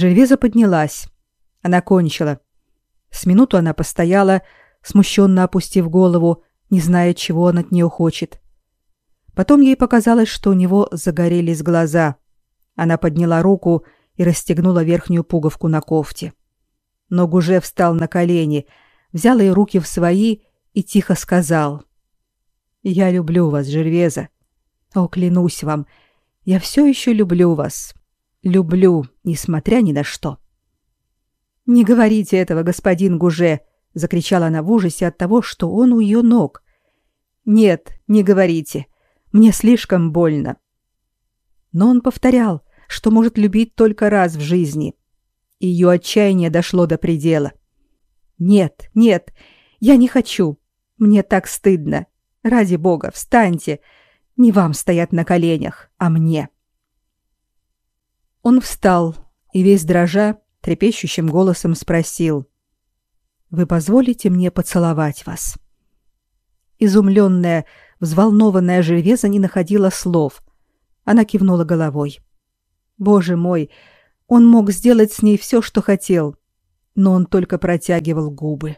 Жильвеза поднялась. Она кончила. С минуту она постояла, смущенно опустив голову, не зная, чего он от нее хочет. Потом ей показалось, что у него загорелись глаза. Она подняла руку и расстегнула верхнюю пуговку на кофте. Но Гуже встал на колени, взял ее руки в свои и тихо сказал. «Я люблю вас, Жервеза. О, клянусь вам, я все еще люблю вас. Люблю, несмотря ни на что». «Не говорите этого, господин Гуже!» — закричала она в ужасе от того, что он у ее ног. «Нет, не говорите. Мне слишком больно». Но он повторял, что может любить только раз в жизни. Ее отчаяние дошло до предела. «Нет, нет, я не хочу. Мне так стыдно. Ради бога, встаньте. Не вам стоять на коленях, а мне». Он встал и весь дрожа трепещущим голосом спросил: "Вы позволите мне поцеловать вас?" Изумленная, взволнованная Жервеза не находила слов. Она кивнула головой. Боже мой, он мог сделать с ней все, что хотел, но он только протягивал губы.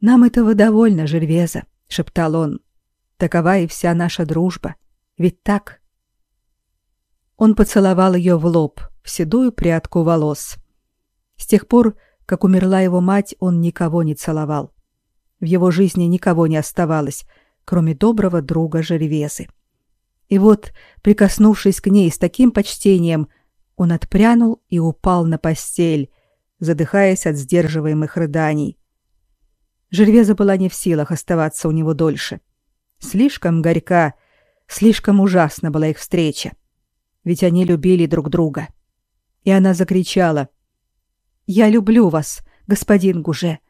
Нам этого довольно, Жервеза, шептал он. Такова и вся наша дружба. Ведь так? Он поцеловал ее в лоб, в седую прядку волос. С тех пор, как умерла его мать, он никого не целовал. В его жизни никого не оставалось, кроме доброго друга Жервезы. И вот, прикоснувшись к ней с таким почтением, он отпрянул и упал на постель, задыхаясь от сдерживаемых рыданий. Жервеза была не в силах оставаться у него дольше. Слишком горька, слишком ужасна была их встреча. Ведь они любили друг друга. — и она закричала: "Я люблю вас, господин Гуже.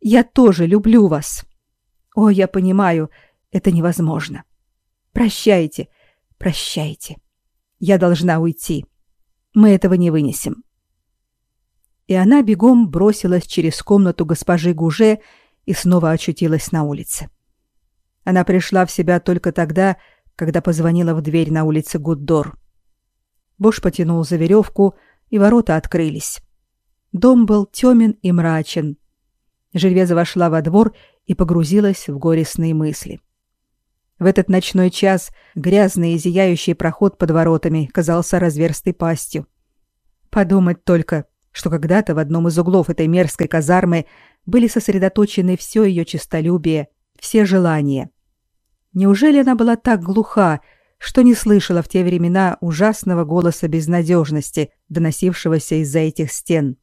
Я тоже люблю вас. О, я понимаю, это невозможно. Прощайте, прощайте. Я должна уйти. Мы этого не вынесем". И она бегом бросилась через комнату госпожи Гуже и снова очутилась на улице. Она пришла в себя только тогда, когда позвонила в дверь на улице Гуддор. Бош потянул за веревку, и ворота открылись. Дом был темен и мрачен. Жильвеза вошла во двор и погрузилась в горестные мысли. В этот ночной час грязный и зияющий проход под воротами казался разверстой пастью. Подумать только, что когда-то в одном из углов этой мерзкой казармы были сосредоточены все ее честолюбие, все желания. Неужели она была так глуха, что не слышала в те времена ужасного голоса безнадежности, доносившегося из-за этих стен.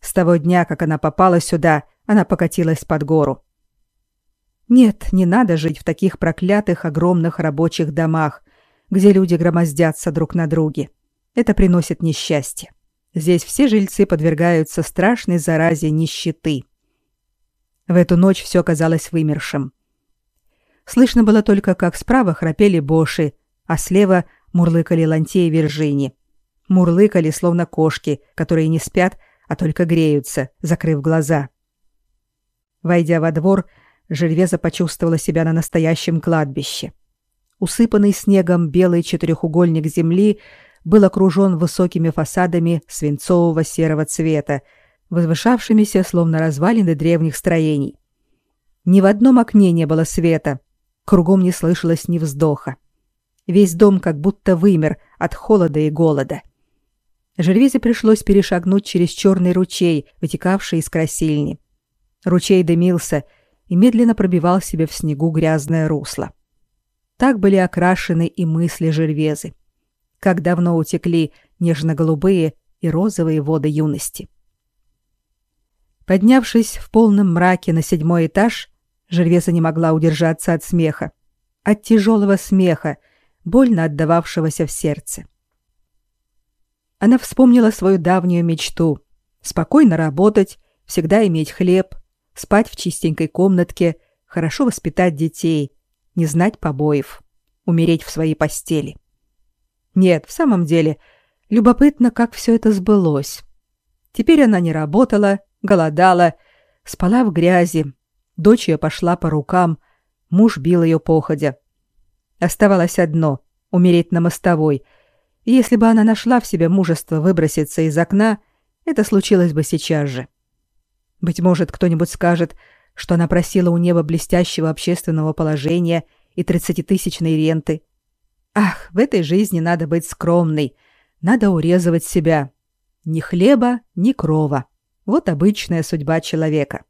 С того дня, как она попала сюда, она покатилась под гору. Нет, не надо жить в таких проклятых огромных рабочих домах, где люди громоздятся друг на друге. Это приносит несчастье. Здесь все жильцы подвергаются страшной заразе нищеты. В эту ночь все казалось вымершим. Слышно было только, как справа храпели боши, а слева мурлыкали лантеи Виржини. Мурлыкали, словно кошки, которые не спят, а только греются, закрыв глаза. Войдя во двор, Жильвеза почувствовала себя на настоящем кладбище. Усыпанный снегом белый четырехугольник земли был окружен высокими фасадами свинцового серого цвета, возвышавшимися словно развалины древних строений. Ни в одном окне не было света, Кругом не слышалось ни вздоха. Весь дом как будто вымер от холода и голода. Жервизе пришлось перешагнуть через черный ручей, вытекавший из красильни. Ручей дымился и медленно пробивал себе в снегу грязное русло. Так были окрашены и мысли Жервезы. Как давно утекли нежно-голубые и розовые воды юности. Поднявшись в полном мраке на седьмой этаж, Жервеза не могла удержаться от смеха. От тяжелого смеха, больно отдававшегося в сердце. Она вспомнила свою давнюю мечту — спокойно работать, всегда иметь хлеб, спать в чистенькой комнатке, хорошо воспитать детей, не знать побоев, умереть в своей постели. Нет, в самом деле, любопытно, как все это сбылось. Теперь она не работала, голодала, спала в грязи, Дочь ее пошла по рукам, муж бил ее походя. Оставалось одно — умереть на мостовой, И если бы она нашла в себе мужество выброситься из окна, это случилось бы сейчас же. Быть может, кто-нибудь скажет, что она просила у неба блестящего общественного положения и тридцатитысячной ренты. Ах, в этой жизни надо быть скромной, надо урезывать себя. Ни хлеба, ни крова. Вот обычная судьба человека.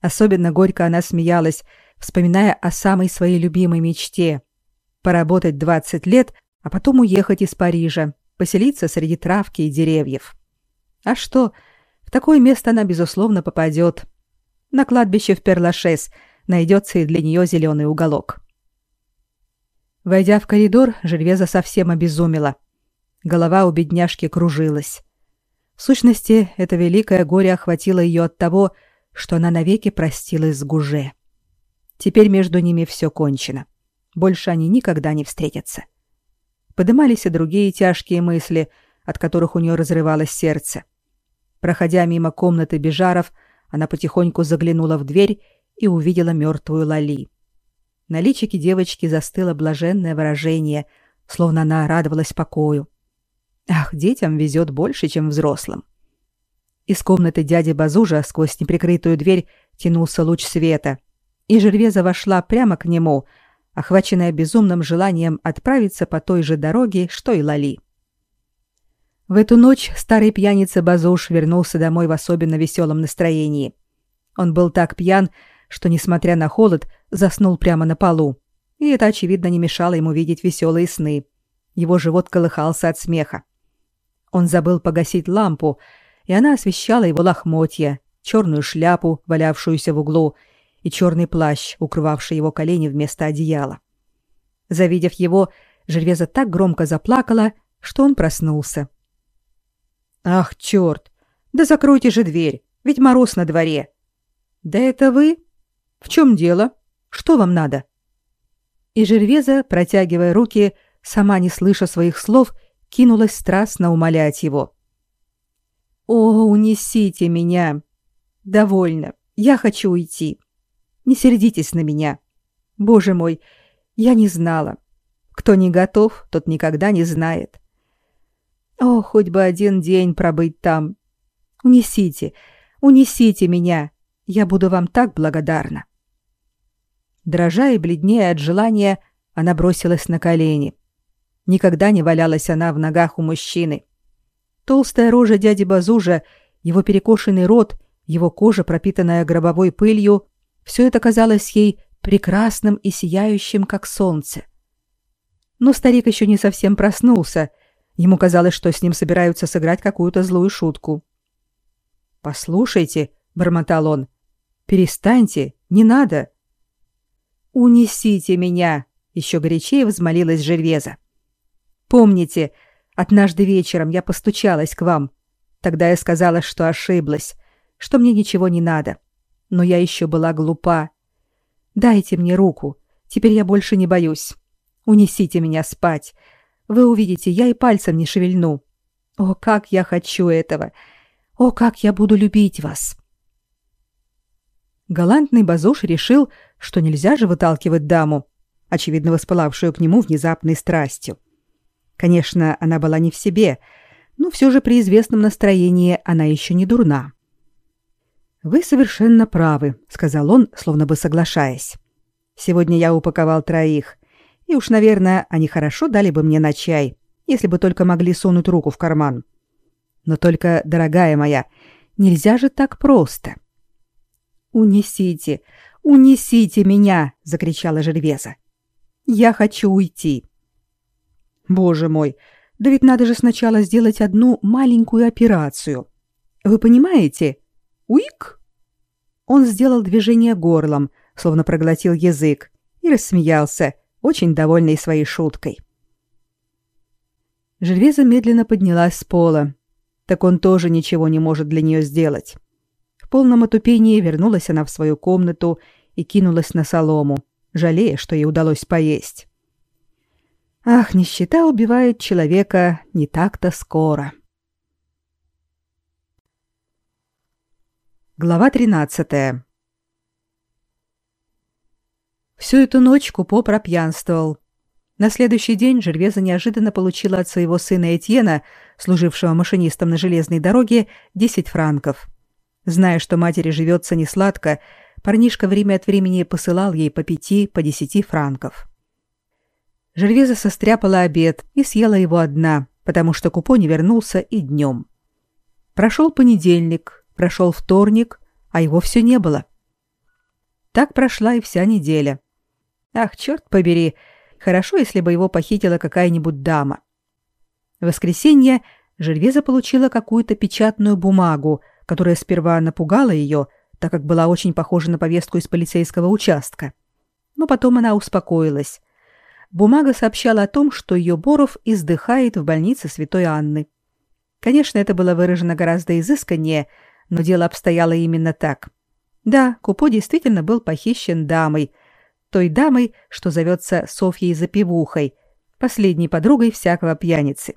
Особенно горько она смеялась, вспоминая о самой своей любимой мечте — поработать 20 лет, а потом уехать из Парижа, поселиться среди травки и деревьев. А что, в такое место она, безусловно, попадет. На кладбище в Перлашес найдется и для нее зеленый уголок. Войдя в коридор, Жервеза совсем обезумела. Голова у бедняжки кружилась. В сущности, это великое горе охватило ее от того, что она навеки простилась с Гуже. Теперь между ними все кончено. Больше они никогда не встретятся. Подымались и другие тяжкие мысли, от которых у нее разрывалось сердце. Проходя мимо комнаты Бежаров, она потихоньку заглянула в дверь и увидела мертвую Лали. На личике девочки застыло блаженное выражение, словно она радовалась покою. Ах, детям везет больше, чем взрослым. Из комнаты дяди Базужа сквозь неприкрытую дверь тянулся луч света, и Жервеза вошла прямо к нему, охваченная безумным желанием отправиться по той же дороге, что и Лали. В эту ночь старый пьяница Базуш вернулся домой в особенно веселом настроении. Он был так пьян, что, несмотря на холод, заснул прямо на полу. И это, очевидно, не мешало ему видеть веселые сны. Его живот колыхался от смеха. Он забыл погасить лампу, и она освещала его лохмотья, черную шляпу, валявшуюся в углу, и черный плащ, укрывавший его колени вместо одеяла. Завидев его, Жервеза так громко заплакала, что он проснулся. «Ах, черт! Да закройте же дверь, ведь мороз на дворе!» «Да это вы? В чем дело? Что вам надо?» И Жервеза, протягивая руки, сама не слыша своих слов, кинулась страстно умолять его. «О, унесите меня! Довольно, я хочу уйти. Не сердитесь на меня. Боже мой, я не знала. Кто не готов, тот никогда не знает. О, хоть бы один день пробыть там. Унесите, унесите меня. Я буду вам так благодарна. Дрожа и бледнее от желания, она бросилась на колени. Никогда не валялась она в ногах у мужчины. Толстая рожа дяди Базужа, его перекошенный рот, его кожа, пропитанная гробовой пылью, все это казалось ей прекрасным и сияющим, как солнце. Но старик еще не совсем проснулся. Ему казалось, что с ним собираются сыграть какую-то злую шутку. «Послушайте», — бормотал он, — «перестаньте, не надо». «Унесите меня», — еще горячее взмолилась Жервеза. «Помните, однажды вечером я постучалась к вам. Тогда я сказала, что ошиблась, что мне ничего не надо но я еще была глупа. Дайте мне руку. Теперь я больше не боюсь. Унесите меня спать. Вы увидите, я и пальцем не шевельну. О, как я хочу этого. О, как я буду любить вас. Галантный Базуш решил, что нельзя же выталкивать даму, очевидно воспылавшую к нему внезапной страстью. Конечно, она была не в себе, но все же при известном настроении она еще не дурна. Вы совершенно правы, сказал он, словно бы соглашаясь. Сегодня я упаковал троих, и уж, наверное, они хорошо дали бы мне на чай, если бы только могли сунуть руку в карман. Но только, дорогая моя, нельзя же так просто. Унесите, унесите меня, закричала Жервеза. Я хочу уйти. Боже мой, да ведь надо же сначала сделать одну маленькую операцию. Вы понимаете? Уик? Он сделал движение горлом, словно проглотил язык, и рассмеялся, очень довольный своей шуткой. Жервеза медленно поднялась с пола. Так он тоже ничего не может для нее сделать. В полном отупении вернулась она в свою комнату и кинулась на солому, жалея, что ей удалось поесть. Ах, нищета убивает человека не так-то скоро. Глава 13. Всю эту ночь Купо пропьянствовал. На следующий день Жервеза неожиданно получила от своего сына Этьена, служившего машинистом на железной дороге, 10 франков. Зная, что матери живется несладко, парнишка время от времени посылал ей по пяти, по десяти франков. Жервеза состряпала обед и съела его одна, потому что Купо не вернулся и днем. Прошел понедельник, прошел вторник, а его все не было. Так прошла и вся неделя. Ах, черт побери, хорошо, если бы его похитила какая-нибудь дама. В воскресенье Жильвеза получила какую-то печатную бумагу, которая сперва напугала ее, так как была очень похожа на повестку из полицейского участка. Но потом она успокоилась. Бумага сообщала о том, что ее Боров издыхает в больнице Святой Анны. Конечно, это было выражено гораздо изысканнее, но дело обстояло именно так. Да, Купо действительно был похищен дамой, той дамой, что зовется Софьей Запивухой, последней подругой всякого пьяницы.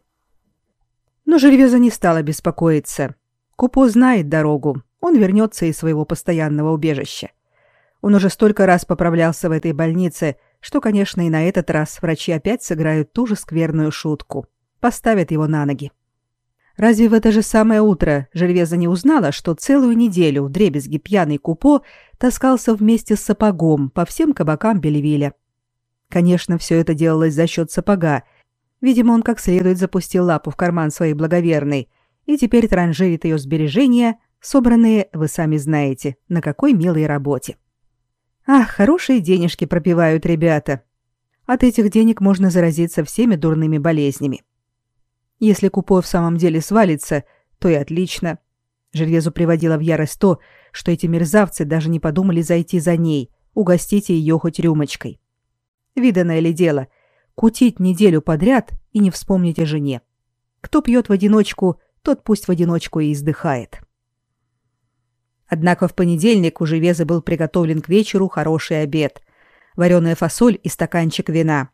Но Жервеза не стала беспокоиться. Купо знает дорогу, он вернется из своего постоянного убежища. Он уже столько раз поправлялся в этой больнице, что, конечно, и на этот раз врачи опять сыграют ту же скверную шутку. Поставят его на ноги. Разве в это же самое утро Жервеза не узнала, что целую неделю дребезги пьяный Купо таскался вместе с сапогом по всем кабакам Белевиля? Конечно, все это делалось за счет сапога. Видимо, он как следует запустил лапу в карман своей благоверной и теперь транжирит ее сбережения, собранные, вы сами знаете, на какой милой работе. Ах, хорошие денежки пропивают ребята. От этих денег можно заразиться всеми дурными болезнями. Если Купо в самом деле свалится, то и отлично. Жервезу приводило в ярость то, что эти мерзавцы даже не подумали зайти за ней, угостить ее хоть рюмочкой. Виданное ли дело — кутить неделю подряд и не вспомнить о жене. Кто пьет в одиночку, тот пусть в одиночку и издыхает. Однако в понедельник у Живезы был приготовлен к вечеру хороший обед. Вареная фасоль и стаканчик вина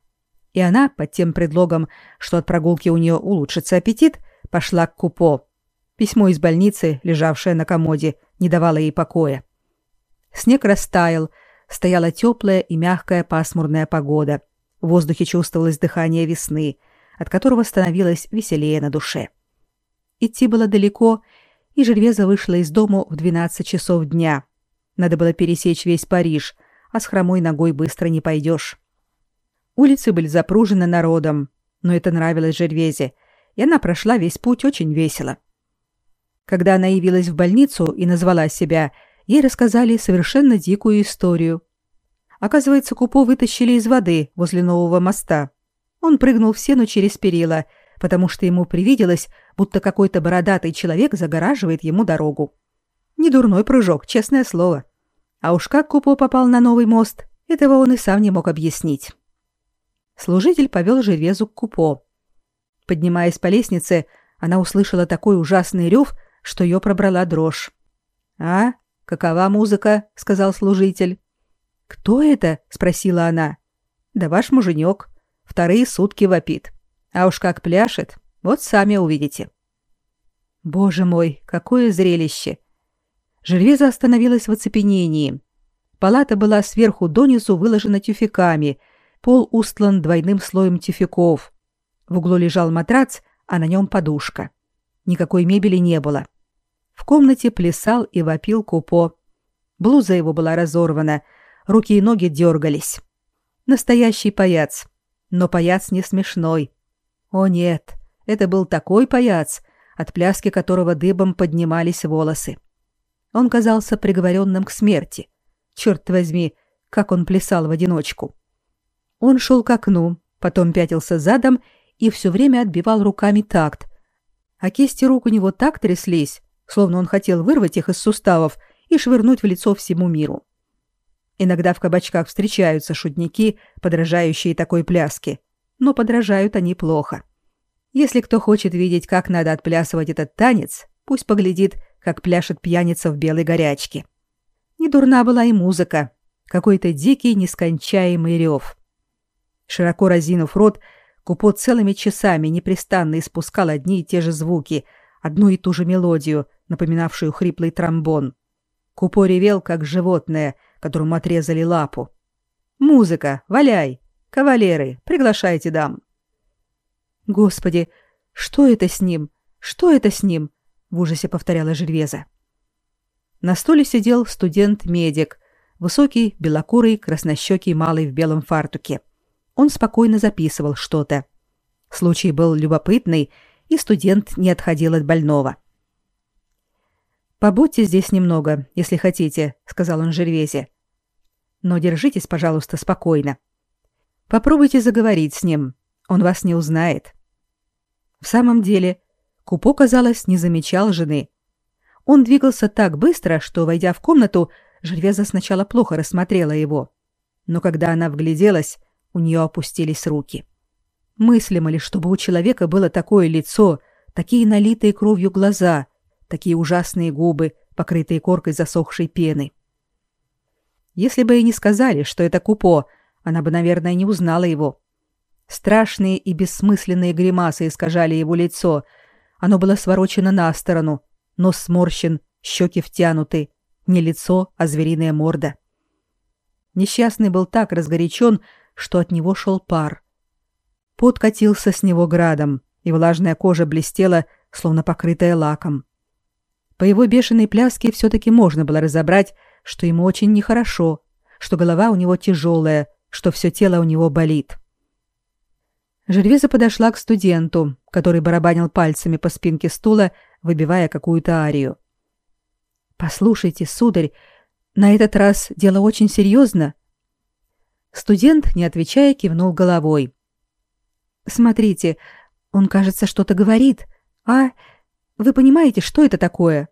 и она, под тем предлогом, что от прогулки у нее улучшится аппетит, пошла к Купо. Письмо из больницы, лежавшее на комоде, не давало ей покоя. Снег растаял, стояла теплая и мягкая пасмурная погода. В воздухе чувствовалось дыхание весны, от которого становилось веселее на душе. Идти было далеко, и Жервеза вышла из дому в 12 часов дня. Надо было пересечь весь Париж, а с хромой ногой быстро не пойдешь. Улицы были запружены народом, но это нравилось Жервезе, и она прошла весь путь очень весело. Когда она явилась в больницу и назвала себя, ей рассказали совершенно дикую историю. Оказывается, Купо вытащили из воды возле нового моста. Он прыгнул в сену через перила, потому что ему привиделось, будто какой-то бородатый человек загораживает ему дорогу. Недурной прыжок, честное слово. А уж как Купо попал на новый мост, этого он и сам не мог объяснить. Служитель повел Жерезу к купо. Поднимаясь по лестнице, она услышала такой ужасный рев, что ее пробрала дрожь. «А? Какова музыка?» — сказал служитель. «Кто это?» — спросила она. «Да ваш муженек. Вторые сутки вопит. А уж как пляшет, вот сами увидите». Боже мой, какое зрелище! Жервеза остановилась в оцепенении. Палата была сверху донизу выложена тюфяками — Пол устлан двойным слоем тюфяков. В углу лежал матрац, а на нем подушка. Никакой мебели не было. В комнате плясал и вопил Купо. Блуза его была разорвана, руки и ноги дергались. Настоящий паяц. Но паяц не смешной. О нет, это был такой паяц, от пляски которого дыбом поднимались волосы. Он казался приговоренным к смерти. Черт возьми, как он плясал в одиночку. Он шел к окну, потом пятился задом и все время отбивал руками такт. А кисти рук у него так тряслись, словно он хотел вырвать их из суставов и швырнуть в лицо всему миру. Иногда в кабачках встречаются шутники, подражающие такой пляске, но подражают они плохо. Если кто хочет видеть, как надо отплясывать этот танец, пусть поглядит, как пляшет пьяница в белой горячке. Не дурна была и музыка, какой-то дикий нескончаемый рев. Широко разинув рот, Купо целыми часами непрестанно испускал одни и те же звуки, одну и ту же мелодию, напоминавшую хриплый тромбон. Купо ревел, как животное, которому отрезали лапу. «Музыка! Валяй! Кавалеры, приглашайте дам. Господи, что это с ним? Что это с ним? В ужасе повторяла Жервеза. На стуле сидел студент-медик, высокий, белокурый, краснощекий малый в белом фартуке. Он спокойно записывал что-то. Случай был любопытный, и студент не отходил от больного. «Побудьте здесь немного, если хотите», — сказал он Жервезе. «Но держитесь, пожалуйста, спокойно. Попробуйте заговорить с ним. Он вас не узнает». В самом деле, Купо, казалось, не замечал жены. Он двигался так быстро, что, войдя в комнату, Жервеза сначала плохо рассмотрела его. Но когда она вгляделась, у нее опустились руки. Мыслимо ли, чтобы у человека было такое лицо, такие налитые кровью глаза — такие ужасные губы, покрытые коркой засохшей пены. Если бы и не сказали, что это Купо, она бы, наверное, не узнала его. Страшные и бессмысленные гримасы искажали его лицо. Оно было сворочено на сторону, нос сморщен, щеки втянуты. Не лицо, а звериная морда. Несчастный был так разгорячен, что от него шел пар. Пот катился с него градом, и влажная кожа блестела, словно покрытая лаком. По его бешеной пляске все-таки можно было разобрать, что ему очень нехорошо, что голова у него тяжелая, что все тело у него болит. Жервеза подошла к студенту, который барабанил пальцами по спинке стула, выбивая какую-то арию. «Послушайте, сударь, на этот раз дело очень серьезно». Студент, не отвечая, кивнул головой. «Смотрите, он, кажется, что-то говорит. А, вы понимаете, что это такое?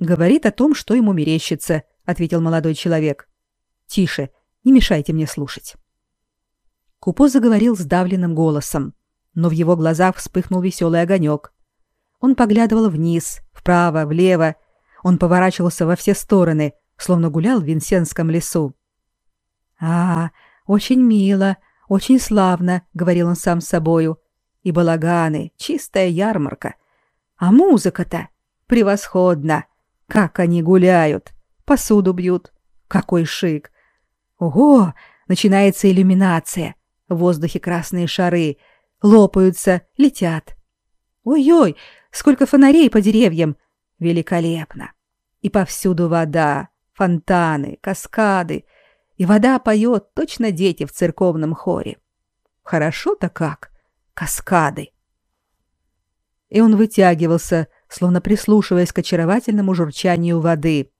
Говорит о том, что ему мерещится, ответил молодой человек. Тише, не мешайте мне слушать. Купо заговорил сдавленным голосом, но в его глазах вспыхнул веселый огонек. Он поглядывал вниз, вправо, влево. Он поворачивался во все стороны, словно гулял в Винсенском лесу. «А, очень мило, очень славно», — говорил он сам с собою. «И балаганы, чистая ярмарка. А музыка-то превосходна. Как они гуляют, посуду бьют. Какой шик. Ого, начинается иллюминация. В воздухе красные шары лопаются, летят. Ой-ой, сколько фонарей по деревьям. Великолепно. И повсюду вода, фонтаны, каскады. И вода поет точно дети в церковном хоре. Хорошо-то как. Каскады и он вытягивался, словно прислушиваясь к очаровательному журчанию воды.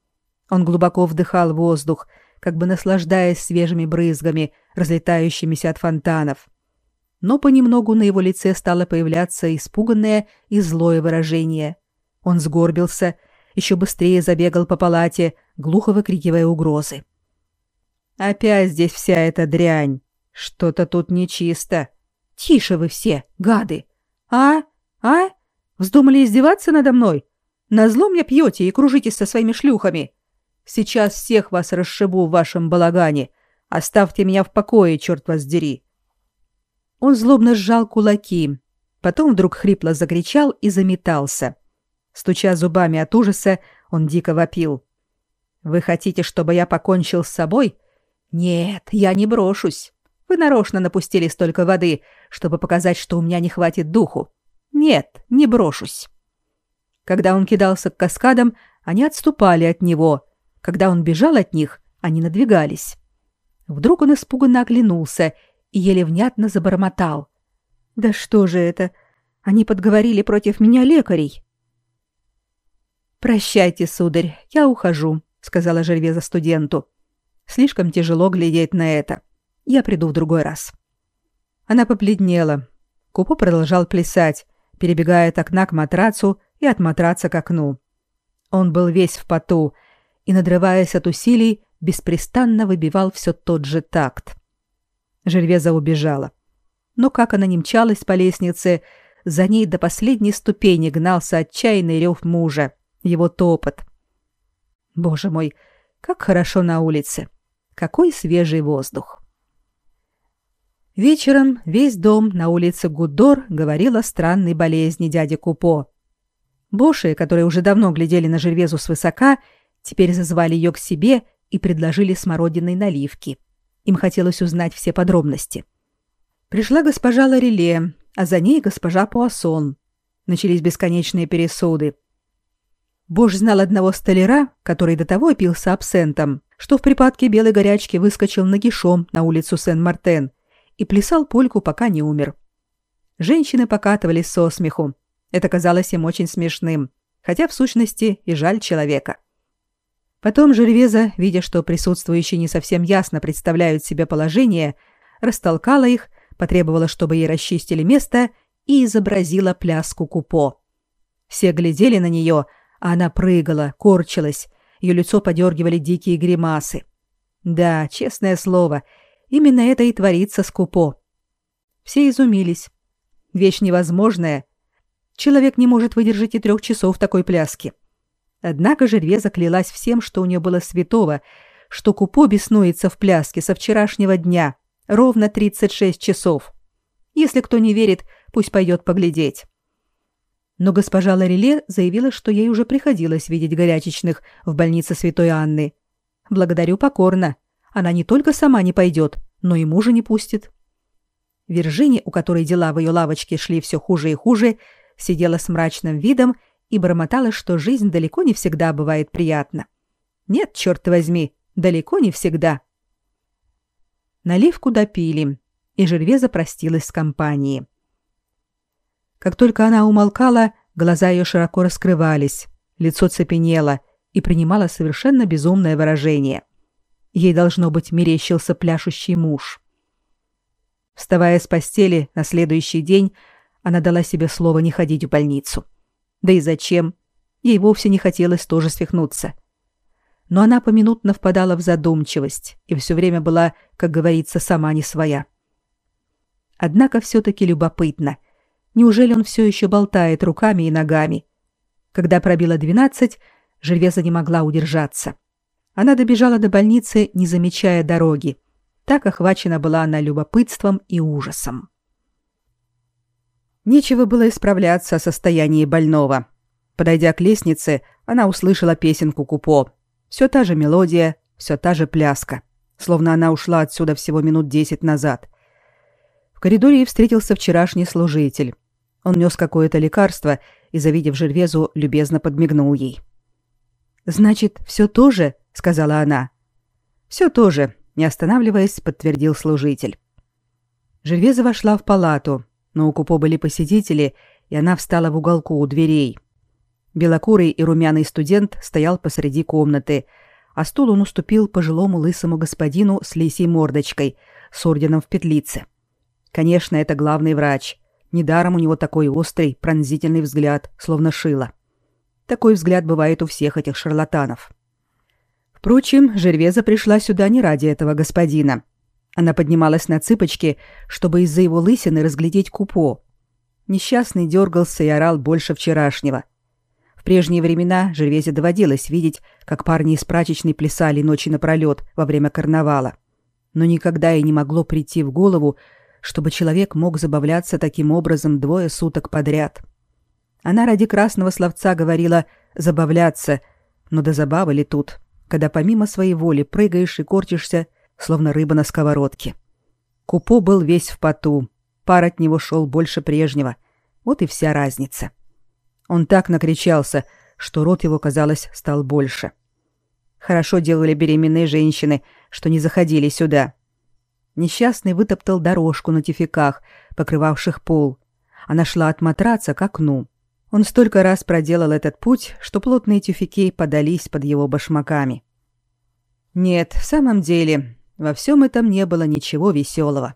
Он глубоко вдыхал воздух, как бы наслаждаясь свежими брызгами, разлетающимися от фонтанов. Но понемногу на его лице стало появляться испуганное и злое выражение. Он сгорбился, еще быстрее забегал по палате, глухо выкрикивая угрозы. «Опять здесь вся эта дрянь! Что-то тут нечисто! Тише вы все, гады! А? А? Вздумали издеваться надо мной? Назло мне пьете и кружитесь со своими шлюхами. Сейчас всех вас расшибу в вашем балагане. Оставьте меня в покое, черт вас дери!» Он злобно сжал кулаки, потом вдруг хрипло закричал и заметался. Стуча зубами от ужаса, он дико вопил. «Вы хотите, чтобы я покончил с собой? Нет, я не брошусь. Вы нарочно напустили столько воды, чтобы показать, что у меня не хватит духу. Нет, не брошусь. Когда он кидался к каскадам, они отступали от него. Когда он бежал от них, они надвигались. Вдруг он испуганно оглянулся и еле внятно забормотал. «Да что же это? Они подговорили против меня лекарей!» «Прощайте, сударь, я ухожу», — сказала Жервеза студенту. «Слишком тяжело глядеть на это. Я приду в другой раз». Она побледнела. Купо продолжал плясать, перебегая от окна к матрацу и от матраца к окну. Он был весь в поту и, надрываясь от усилий, беспрестанно выбивал все тот же такт. Жервеза убежала. Но как она не мчалась по лестнице, за ней до последней ступени гнался отчаянный рев мужа, его топот. Боже мой, как хорошо на улице! Какой свежий воздух! Вечером весь дом на улице Гуддор говорил о странной болезни дяди Купо. Боши, которые уже давно глядели на Жервезу свысока, теперь зазвали ее к себе и предложили смородиной наливки. Им хотелось узнать все подробности. Пришла госпожа Лареле, а за ней госпожа Пуассон. Начались бесконечные пересуды. Бож знал одного столяра, который до того пился абсентом, что в припадке белой горячки выскочил нагишом на улицу Сен-Мартен и плясал польку, пока не умер. Женщины покатывались со смеху. Это казалось им очень смешным, хотя в сущности и жаль человека. Потом Жервеза, видя, что присутствующие не совсем ясно представляют себе положение, растолкала их, потребовала, чтобы ей расчистили место и изобразила пляску купо. Все глядели на нее, а она прыгала, корчилась, ее лицо подергивали дикие гримасы. Да, честное слово, именно это и творится с купо. Все изумились. Вещь невозможная. Человек не может выдержать и трех часов такой пляски. Однако Жервеза клялась всем, что у нее было святого, что Купо беснуется в пляске со вчерашнего дня, ровно 36 часов. Если кто не верит, пусть пойдет поглядеть. Но госпожа Лареле заявила, что ей уже приходилось видеть горячечных в больнице Святой Анны. Благодарю покорно. Она не только сама не пойдет, но и мужа не пустит. Виржини, у которой дела в ее лавочке шли все хуже и хуже, сидела с мрачным видом и бормотала, что жизнь далеко не всегда бывает приятна. Нет, черт возьми, далеко не всегда. Наливку допили, и Жервеза простилась с компанией. Как только она умолкала, глаза ее широко раскрывались, лицо цепенело и принимало совершенно безумное выражение. Ей, должно быть, мерещился пляшущий муж. Вставая с постели на следующий день, она дала себе слово не ходить в больницу. Да и зачем? Ей вовсе не хотелось тоже свихнуться. Но она поминутно впадала в задумчивость и все время была, как говорится, сама не своя. Однако все-таки любопытно. Неужели он все еще болтает руками и ногами? Когда пробило двенадцать, Жервеза не могла удержаться. Она добежала до больницы, не замечая дороги. Так охвачена была она любопытством и ужасом. Нечего было исправляться о состоянии больного. Подойдя к лестнице, она услышала песенку Купо. Все та же мелодия, все та же пляска. Словно она ушла отсюда всего минут десять назад. В коридоре ей встретился вчерашний служитель. Он нес какое-то лекарство и, завидев Жервезу, любезно подмигнул ей. «Значит, все то же?» — сказала она. «Все то же», — не останавливаясь, подтвердил служитель. Жервеза вошла в палату, но у Купо были посетители, и она встала в уголку у дверей. Белокурый и румяный студент стоял посреди комнаты, а стул он уступил пожилому лысому господину с лисьей мордочкой, с орденом в петлице. Конечно, это главный врач — Недаром у него такой острый, пронзительный взгляд, словно шило. Такой взгляд бывает у всех этих шарлатанов. Впрочем, Жервеза пришла сюда не ради этого господина. Она поднималась на цыпочки, чтобы из-за его лысины разглядеть купо. Несчастный дергался и орал больше вчерашнего. В прежние времена Жервезе доводилось видеть, как парни из прачечной плясали ночи напролет во время карнавала. Но никогда и не могло прийти в голову, чтобы человек мог забавляться таким образом двое суток подряд. Она ради красного словца говорила «забавляться», но до забавы ли тут, когда помимо своей воли прыгаешь и корчишься, словно рыба на сковородке. Купо был весь в поту, пар от него шел больше прежнего. Вот и вся разница. Он так накричался, что рот его, казалось, стал больше. Хорошо делали беременные женщины, что не заходили сюда. Несчастный вытоптал дорожку на тюфяках, покрывавших пол. Она шла от матраца к окну. Он столько раз проделал этот путь, что плотные тюфяки подались под его башмаками. Нет, в самом деле, во всем этом не было ничего веселого.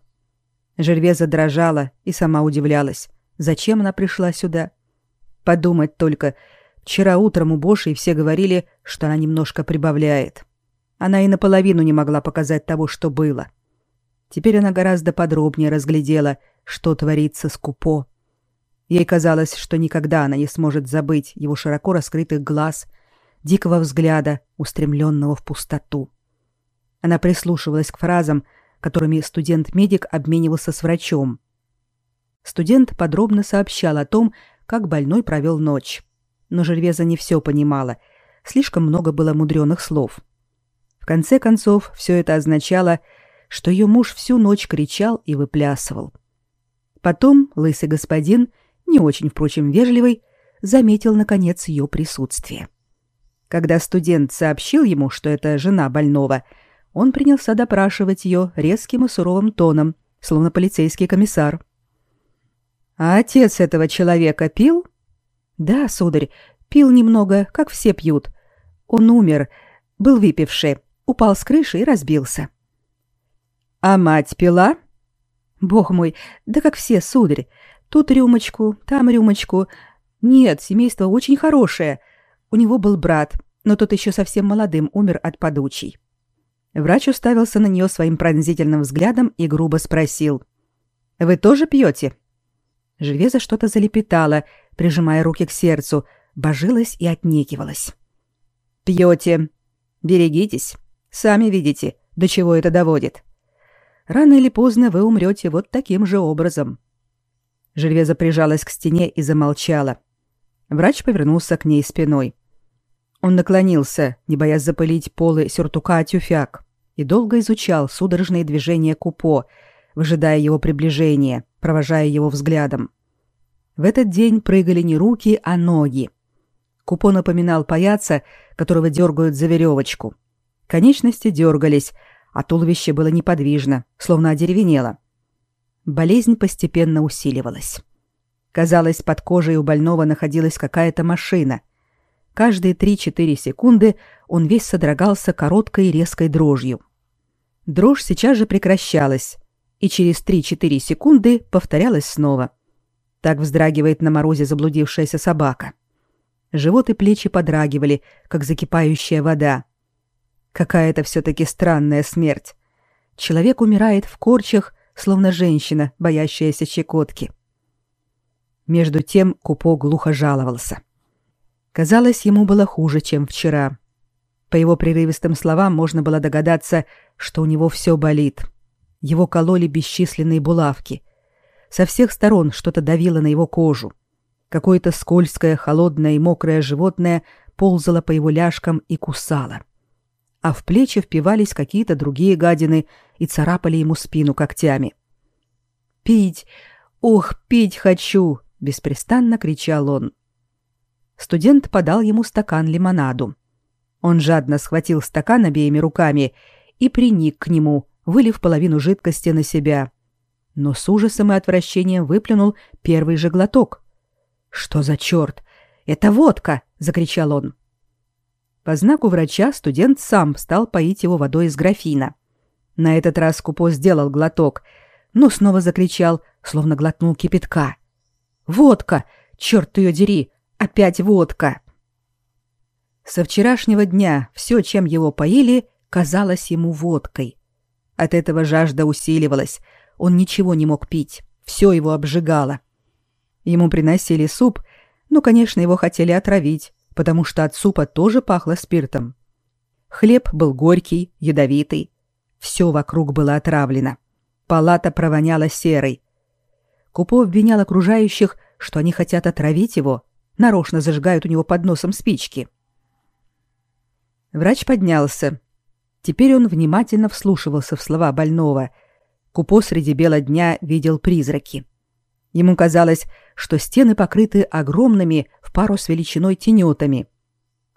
Жервеза дрожала и сама удивлялась, зачем она пришла сюда. Подумать только, вчера утром у Боши все говорили, что она немножко прибавляет. Она и наполовину не могла показать того, что было. — Теперь она гораздо подробнее разглядела, что творится с Купо. Ей казалось, что никогда она не сможет забыть его широко раскрытых глаз, дикого взгляда, устремленного в пустоту. Она прислушивалась к фразам, которыми студент-медик обменивался с врачом. Студент подробно сообщал о том, как больной провел ночь. Но Жервеза не все понимала, слишком много было мудреных слов. В конце концов, все это означало, что ее муж всю ночь кричал и выплясывал. Потом лысый господин, не очень, впрочем, вежливый, заметил, наконец, ее присутствие. Когда студент сообщил ему, что это жена больного, он принялся допрашивать ее резким и суровым тоном, словно полицейский комиссар. «А отец этого человека пил?» «Да, сударь, пил немного, как все пьют. Он умер, был выпивший, упал с крыши и разбился». «А мать пила?» «Бог мой, да как все, сударь. Тут рюмочку, там рюмочку. Нет, семейство очень хорошее. У него был брат, но тот еще совсем молодым умер от подучий. Врач уставился на нее своим пронзительным взглядом и грубо спросил. «Вы тоже пьете?» Жильвеза что-то залепетала, прижимая руки к сердцу, божилась и отнекивалась. «Пьете. Берегитесь. Сами видите, до чего это доводит. Рано или поздно вы умрете вот таким же образом». Жильвеза прижалась к стене и замолчала. Врач повернулся к ней спиной. Он наклонился, не боясь запылить полы сюртука тюфяк, и долго изучал судорожные движения Купо, выжидая его приближения, провожая его взглядом. В этот день прыгали не руки, а ноги. Купо напоминал паяца, которого дергают за веревочку. Конечности дергались, а туловище было неподвижно, словно одеревенело. Болезнь постепенно усиливалась. Казалось, под кожей у больного находилась какая-то машина. Каждые 3-4 секунды он весь содрогался короткой и резкой дрожью. Дрожь сейчас же прекращалась, и через 3-4 секунды повторялась снова. Так вздрагивает на морозе заблудившаяся собака. Живот и плечи подрагивали, как закипающая вода. Какая-то все-таки странная смерть. Человек умирает в корчах, словно женщина, боящаяся щекотки. Между тем Купо глухо жаловался. Казалось, ему было хуже, чем вчера. По его прерывистым словам можно было догадаться, что у него все болит. Его кололи бесчисленные булавки. Со всех сторон что-то давило на его кожу. Какое-то скользкое, холодное и мокрое животное ползало по его ляжкам и кусало. А в плечи впивались какие-то другие гадины и царапали ему спину когтями. «Пить! Ох, пить хочу!» — беспрестанно кричал он. Студент подал ему стакан лимонаду. Он жадно схватил стакан обеими руками и приник к нему, вылив половину жидкости на себя. Но с ужасом и отвращением выплюнул первый же глоток. «Что за черт? Это водка!» — закричал он. По знаку врача студент сам стал поить его водой из графина. На этот раз Купо сделал глоток, но снова закричал, словно глотнул кипятка. «Водка! Черт ее дери! Опять водка!» Со вчерашнего дня все, чем его поили, казалось ему водкой. От этого жажда усиливалась, он ничего не мог пить, все его обжигало. Ему приносили суп, но, конечно, его хотели отравить, потому что от супа тоже пахло спиртом. Хлеб был горький, ядовитый. Все вокруг было отравлено. Палата провоняла серой. Купо обвинял окружающих, что они хотят отравить его, нарочно зажигают у него под носом спички. Врач поднялся. Теперь он внимательно вслушивался в слова больного. Купо среди бела дня видел призраки. Ему казалось, что стены покрыты огромными в пару с величиной тенетами.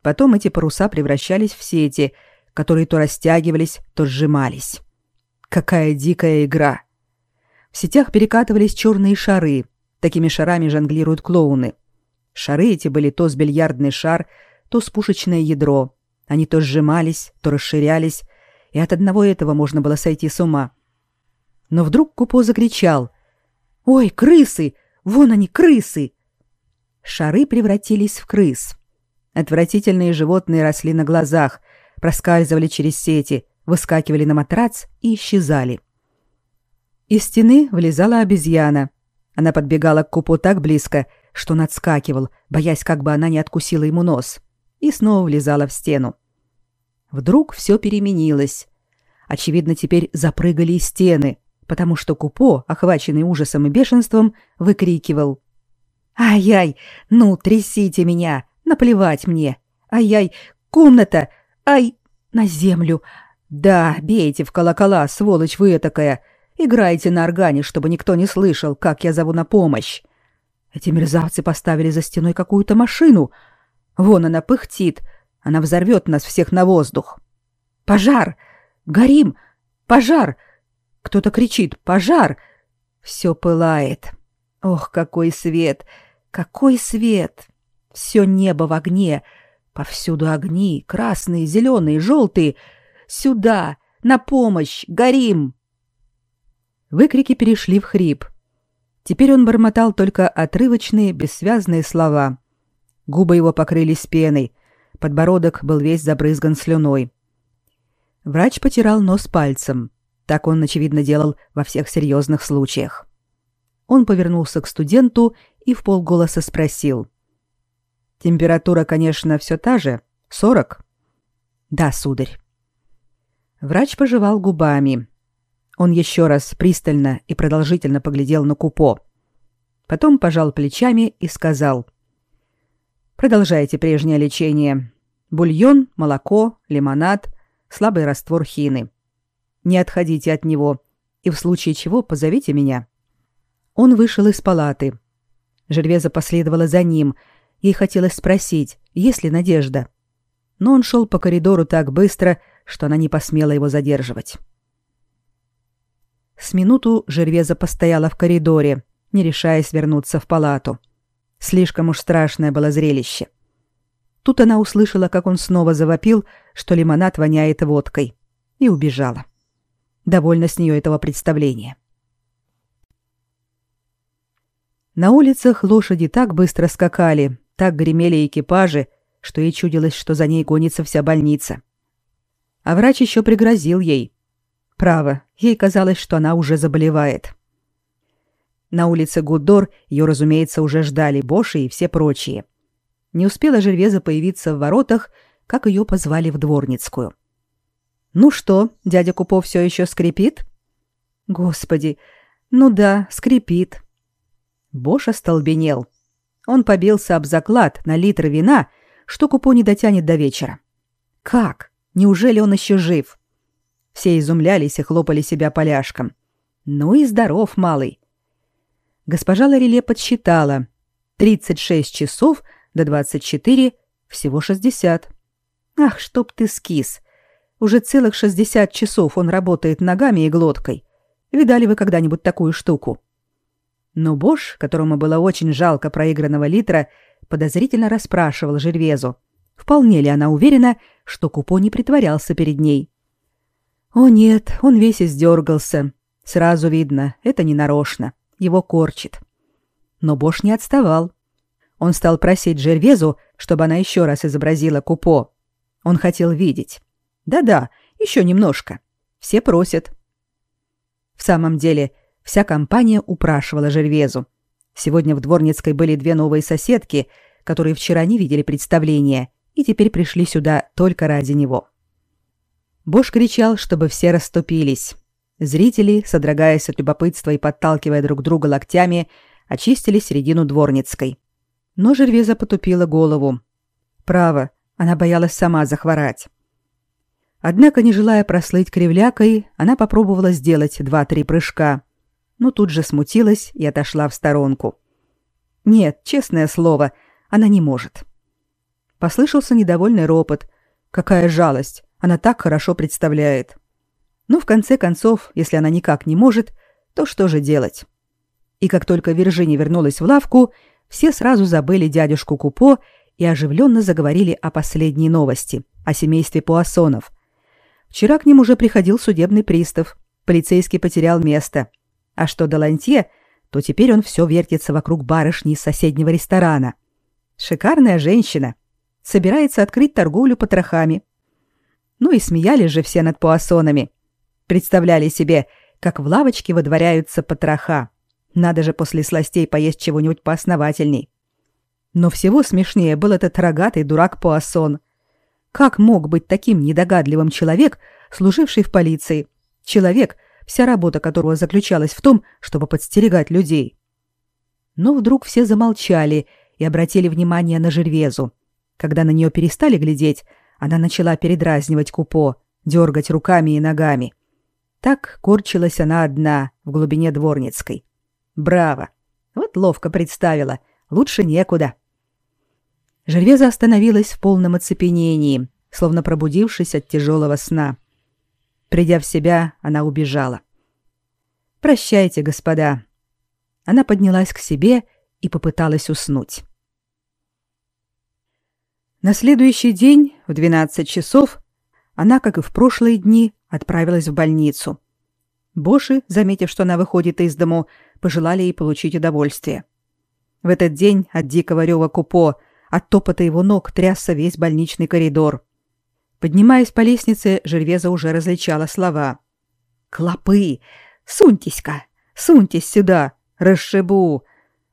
Потом эти паруса превращались в сети, которые то растягивались, то сжимались. Какая дикая игра! В сетях перекатывались черные шары. Такими шарами жонглируют клоуны. Шары эти были то с бильярдный шар, то с пушечное ядро. Они то сжимались, то расширялись, и от одного этого можно было сойти с ума. Но вдруг Купо закричал. «Ой, крысы! Вон они, крысы!» Шары превратились в крыс. Отвратительные животные росли на глазах, проскальзывали через сети, выскакивали на матрац и исчезали. Из стены влезала обезьяна. Она подбегала к Купо так близко, что он отскакивал, боясь, как бы она не откусила ему нос, и снова влезала в стену. Вдруг все переменилось. Очевидно, теперь запрыгали и стены, потому что Купо, охваченный ужасом и бешенством, выкрикивал. «Ай-яй! Ну, трясите меня! Наплевать мне! Ай-яй! Комната! Ай! На землю! Да, бейте в колокола, сволочь вы такая. Играйте на органе, чтобы никто не слышал, как я зову на помощь. Эти мерзавцы поставили за стеной какую-то машину. Вон она пыхтит. Она взорвет нас всех на воздух. Пожар! Горим! Пожар! Кто-то кричит «Пожар!» Все пылает. Ох, какой свет! Какой свет! Все небо в огне. Повсюду огни, красные, зеленые, желтые — Сюда! На помощь! Горим!» Выкрики перешли в хрип. Теперь он бормотал только отрывочные, бессвязные слова. Губы его покрылись пеной, подбородок был весь забрызган слюной. Врач потирал нос пальцем. Так он, очевидно, делал во всех серьезных случаях. Он повернулся к студенту и в полголоса спросил. «Температура, конечно, все та же. Сорок?» «Да, сударь». Врач пожевал губами. Он еще раз пристально и продолжительно поглядел на Купо. Потом пожал плечами и сказал. «Продолжайте прежнее лечение. Бульон, молоко, лимонад, слабый раствор хины. Не отходите от него, и в случае чего позовите меня». Он вышел из палаты. Жервеза последовала за ним. Ей хотелось спросить, есть ли надежда. Но он шел по коридору так быстро, что она не посмела его задерживать. С минуту Жервеза постояла в коридоре, не решаясь вернуться в палату. Слишком уж страшное было зрелище. Тут она услышала, как он снова завопил, что лимонад воняет водкой, и убежала. Довольно с нее этого представления. На улицах лошади так быстро скакали, так гремели экипажи, что ей чудилось, что за ней гонится вся больница. — а врач еще пригрозил ей. Право, ей казалось, что она уже заболевает. На улице Гуддор ее, разумеется, уже ждали Боши и все прочие. Не успела Жервеза появиться в воротах, как ее позвали в дворницкую. «Ну что, дядя Купо все еще скрипит?» «Господи, ну да, скрипит». Бош остолбенел. Он побился об заклад на литр вина, что Купо не дотянет до вечера. «Как? Неужели он еще жив? Все изумлялись и хлопали себя поляшком. Ну и здоров, малый. Госпожа Лареле подсчитала. 36 часов до 24 всего 60. Ах, чтоб ты скис. Уже целых 60 часов он работает ногами и глоткой. Видали вы когда-нибудь такую штуку? Но Бош, которому было очень жалко проигранного литра, подозрительно расспрашивал Жервезу, вполне ли она уверена, что Купо не притворялся перед ней. О нет, он весь издергался. Сразу видно, это не нарочно. Его корчит. Но Бош не отставал. Он стал просить Жервезу, чтобы она еще раз изобразила Купо. Он хотел видеть. Да-да, еще немножко. Все просят. В самом деле, вся компания упрашивала Жервезу. Сегодня в Дворницкой были две новые соседки, которые вчера не видели представления и теперь пришли сюда только ради него. Бош кричал, чтобы все расступились. Зрители, содрогаясь от любопытства и подталкивая друг друга локтями, очистили середину дворницкой. Но Жервеза потупила голову. Право, она боялась сама захворать. Однако, не желая прослыть кривлякой, она попробовала сделать два-три прыжка, но тут же смутилась и отошла в сторонку. Нет, честное слово, она не может. — Послышался недовольный ропот. Какая жалость! Она так хорошо представляет. Но в конце концов, если она никак не может, то что же делать? И как только Виржини вернулась в лавку, все сразу забыли дядюшку Купо и оживленно заговорили о последней новости, о семействе Пуассонов. Вчера к ним уже приходил судебный пристав. Полицейский потерял место. А что до Лантье, то теперь он все вертится вокруг барышни из соседнего ресторана. Шикарная женщина собирается открыть торговлю потрохами. Ну и смеялись же все над пуассонами. Представляли себе, как в лавочке выдворяются потроха. Надо же после сластей поесть чего-нибудь поосновательней. Но всего смешнее был этот рогатый дурак Пуассон. Как мог быть таким недогадливым человек, служивший в полиции? Человек, вся работа которого заключалась в том, чтобы подстерегать людей. Но вдруг все замолчали и обратили внимание на Жервезу. Когда на нее перестали глядеть, она начала передразнивать Купо, дергать руками и ногами. Так корчилась она одна в глубине дворницкой. Браво! Вот ловко представила. Лучше некуда. Жервеза остановилась в полном оцепенении, словно пробудившись от тяжелого сна. Придя в себя, она убежала. «Прощайте, господа». Она поднялась к себе и попыталась уснуть. На следующий день в 12 часов она, как и в прошлые дни, отправилась в больницу. Боши, заметив, что она выходит из дому, пожелали ей получить удовольствие. В этот день от дикого рева Купо, от топота его ног трясся весь больничный коридор. Поднимаясь по лестнице, Жервеза уже различала слова. «Клопы! Суньтесь-ка! Суньтесь сюда! Расшибу!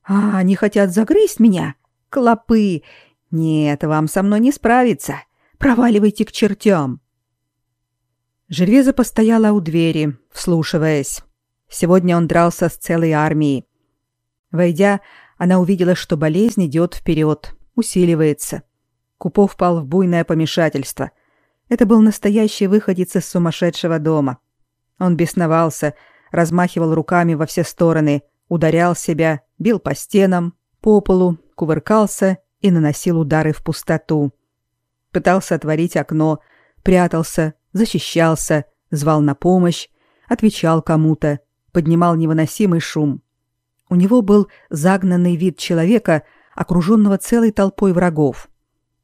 А, они хотят загрызть меня? Клопы! Нет, вам со мной не справиться! Проваливайте к чертям!» Жервеза постояла у двери, вслушиваясь. Сегодня он дрался с целой армией. Войдя, она увидела, что болезнь идет вперед, усиливается. Купов впал в буйное помешательство. Это был настоящий выходец из сумасшедшего дома. Он бесновался, размахивал руками во все стороны, ударял себя, бил по стенам, по полу, кувыркался и наносил удары в пустоту. Пытался отворить окно, прятался, защищался, звал на помощь, отвечал кому-то, поднимал невыносимый шум. У него был загнанный вид человека, окруженного целой толпой врагов.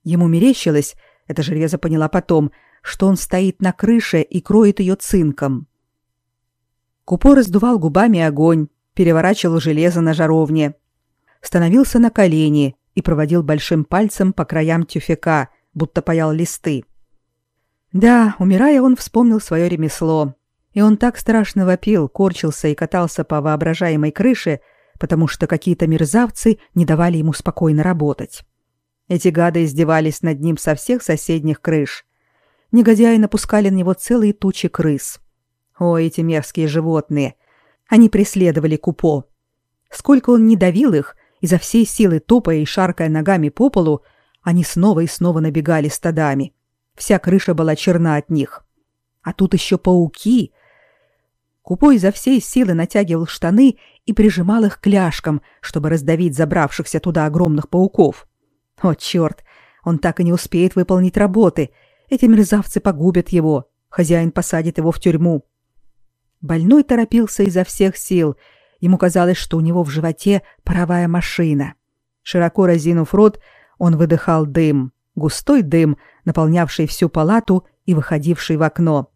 Ему мерещилось, это железо поняла потом, что он стоит на крыше и кроет ее цинком. Купо раздувал губами огонь, переворачивал железо на жаровне, становился на колени и проводил большим пальцем по краям тюфяка, будто паял листы. Да, умирая, он вспомнил свое ремесло. И он так страшно вопил, корчился и катался по воображаемой крыше, потому что какие-то мерзавцы не давали ему спокойно работать. Эти гады издевались над ним со всех соседних крыш. Негодяи напускали на него целые тучи крыс. О, эти мерзкие животные! Они преследовали Купо. Сколько он не давил их, изо всей силы топая и шаркая ногами по полу, они снова и снова набегали стадами. Вся крыша была черна от них. А тут еще пауки. Купо изо всей силы натягивал штаны и прижимал их к ляжкам, чтобы раздавить забравшихся туда огромных пауков. О, черт! Он так и не успеет выполнить работы. Эти мерзавцы погубят его. Хозяин посадит его в тюрьму. Больной торопился изо всех сил. Ему казалось, что у него в животе паровая машина. Широко разинув рот, он выдыхал дым густой дым, наполнявший всю палату и выходивший в окно.